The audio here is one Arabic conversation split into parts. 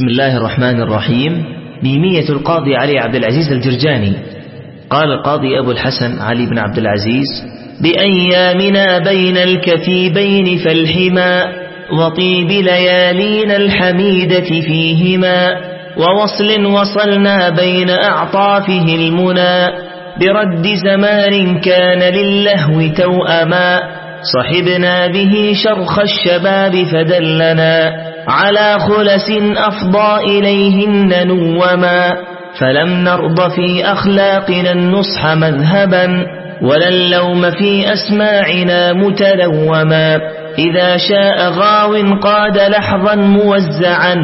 بسم الله الرحمن الرحيم. ميمية القاضي علي عبد العزيز الجرجاني. قال القاضي أبو الحسن علي بن عبد العزيز بأيامنا بين الكثيبين فالحما وطيب ليالينا الحميدة فيهما ووصل وصلنا بين أعطافه المنى برد زمان كان للهو توأما صحبنا به شرخ الشباب فدلنا. على خلس أفضى إليهن نوما فلم نرض في أخلاقنا النصح مذهبا ولا اللوم في أسماعنا متلوما إذا شاء غاو قاد لحظا موزعا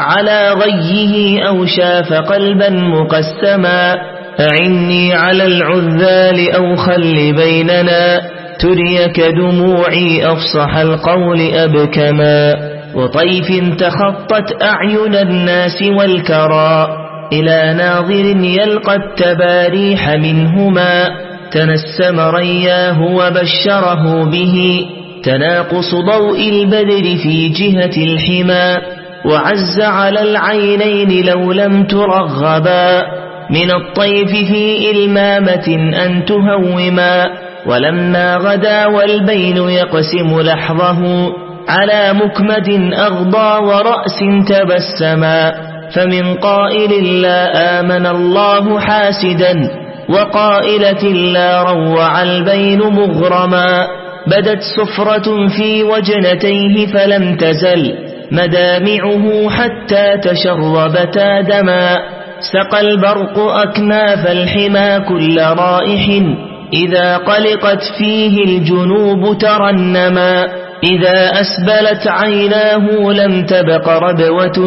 على غيه أو شاف قلبا مقسما أعني على العذال أو خل بيننا تريك دموعي أفصح القول أبكما وطيف تخطت أعين الناس والكرى إلى ناظر يلقى التباريح منهما تنسم رياه وبشره به تناقص ضوء البدر في جهة الحما وعز على العينين لو لم ترغبا من الطيف في إلمامة أن تهوما ولما غدا والبين يقسم لحظه على مكمد أغضى ورأس تبسما فمن قائل لا آمن الله حاسدا وقائلة لا روع البين مغرما بدت سفرة في وجنتيه فلم تزل مدامعه حتى تشربتا دما سقى البرق أكناف الحما كل رائح إذا قلقت فيه الجنوب ترنما إذا أسبلت عيناه لم تبق ربوة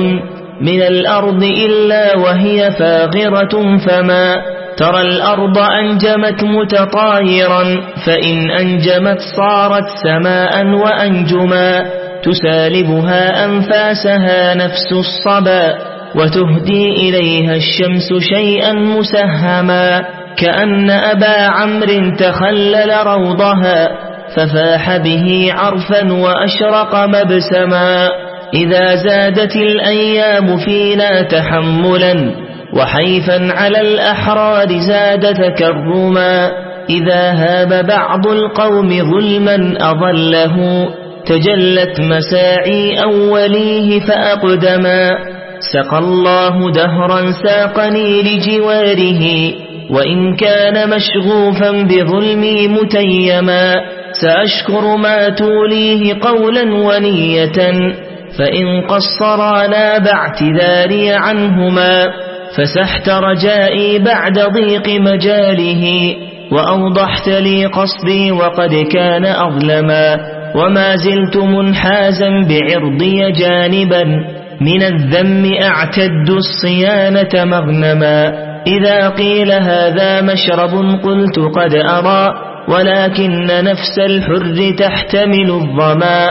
من الأرض إلا وهي فاغرة فما ترى الأرض أنجمت متطايرا فإن أنجمت صارت سماء وأنجما تسالبها أنفاسها نفس الصبا وتهدي إليها الشمس شيئا مسهما كأن أبا عمرو تخلل روضها ففاح به عرفا وأشرق مبسما. إذا زادت الأيام فينا تحملا وحيفا على الأحرار زاد تكرما. إذا هاب بعض القوم ظلما أظله تجلت مساعي أوليه فأقدما. سقى الله دهرا ساقني لجواره وإن كان مشغوفا بظلمي متيما. سأشكر ما توليه قولا ونية فإن قصرانا باعتذاري عنهما فسحت رجائي بعد ضيق مجاله وأوضحت لي قصدي وقد كان أظلما وما زلت منحازا بعرضي جانبا من الذم أعتد الصيانة مغنما إذا قيل هذا مشرب قلت قد أرى ولكن نفس الحر تحتمل الظما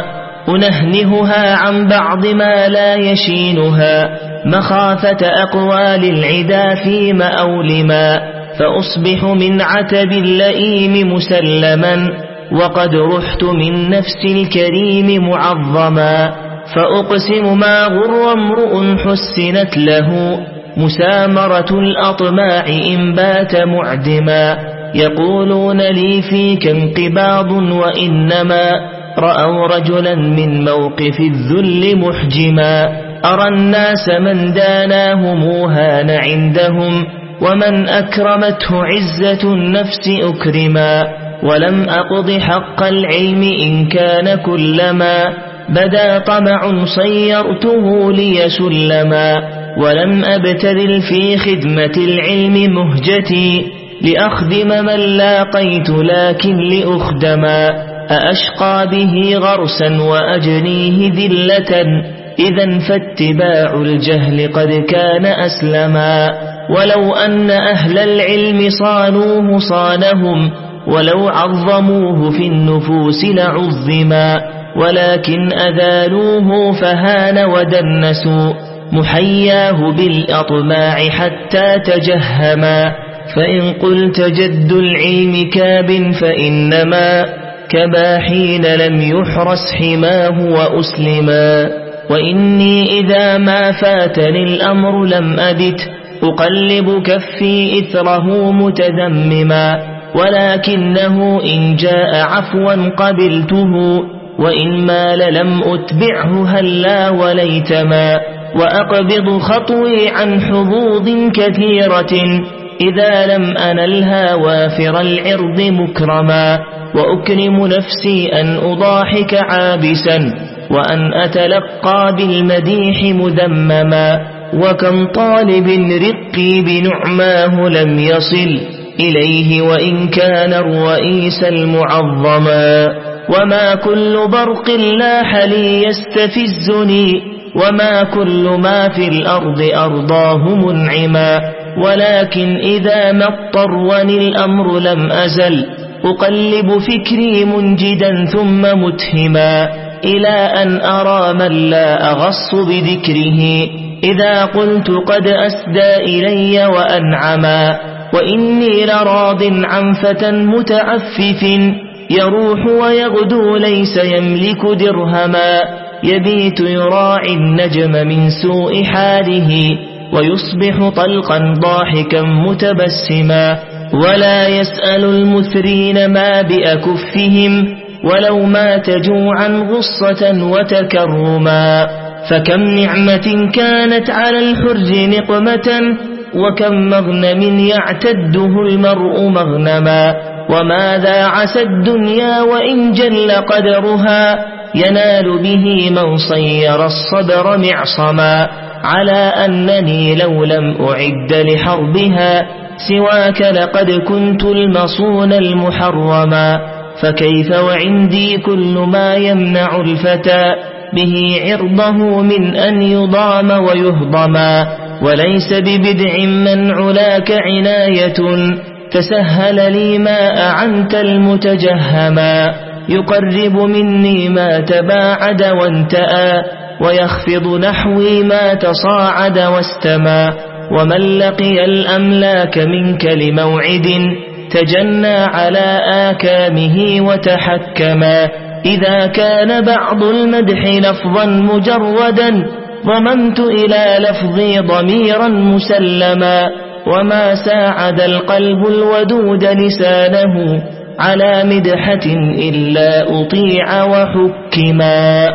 أنهنهها عن بعض ما لا يشينها. مخافة أقوال العدا في مأولما فأصبح من عتب اللئيم مسلما. وقد رحت من نفس الكريم معظما. فأقسم ما غر امرؤ حسنت له. مسامرة الأطماع إن بات معدما. يقولون لي فيك انقباض وإنما رأوا رجلا من موقف الذل محجما أرى الناس من داناه موهان عندهم ومن أكرمته عزة النفس أكرما ولم أقض حق العلم إن كان كلما بدا طمع صيرته لي سلما ولم أبتذل في خدمة العلم مهجتي لأخدم من لاقيت لكن لأخدما أأشقى به غرسا وأجنيه ذلة. إذا فاتباع الجهل قد كان أسلما. ولو أن أهل العلم صانوه صانهم ولو عظموه في النفوس لعظما. ولكن أذالوه فهان ودنسوا. محياه بالأطماع حتى تجهما. فإن قلت جد العلم كاب فإنما كباحين لم يحرس حماه وأسلما وإني إذا ما فاتني الأمر لم أبت أقلب كفي إثره متذمما ولكنه إن جاء عفوا قبلته وإن مال لم أتبعه هلا وليتما وأقبض خطوي عن حظوظ كثيرة إذا لم أنلها وافر العرض مكرما وأكرم نفسي أن أضاحك عابسا وأن أتلقى بالمديح مذمما وكم طالب رقي بنعماه لم يصل إليه وإن كان الرئيس المعظما وما كل برق لاح لي يستفزني وما كل ما في الأرض أرضاه منعما ولكن إذا ما اضطرني الأمر لم أزل أقلب فكري منجدا ثم متهما إلى أن أرى من لا أغص بذكره إذا قلت قد أسدى إلي وأنعما وإني لراض عن فتى متعفف يروح ويغدو ليس يملك درهما يبيت يراعي النجم من سوء حاله ويصبح طلقا ضاحكا متبسما. ولا يسأل المثرين ما بأكفهم ولو مات جوعا غصة وتكرما. فكم نعمة كانت على الحرج نقمة وكم مغنم يعتده المرء مغنما. وماذا عسى الدنيا وإن جل قدرها ينال به من صير الصدر معصما. على أنني لو لم أعد لحربها سواك لقد كنت المصون المحرما فكيف وعندي كل ما يمنع الفتى به عرضه من أن يضام ويهضما وليس ببدع من علاك عناية. تسهل لي ما أعنت المتجهما يقرب مني ما تباعد وانتأى. ويخفض نحوي ما تصاعد واستمى ومن لقي الأملاك منك لموعد تجنى على آكامه وتحكما. إذا كان بعض المدح لفظا مجردا ضممت إلى لفظي ضميرا مسلما. وما ساعد القلب الودود لسانه على مدحة إلا أطيع وحكما.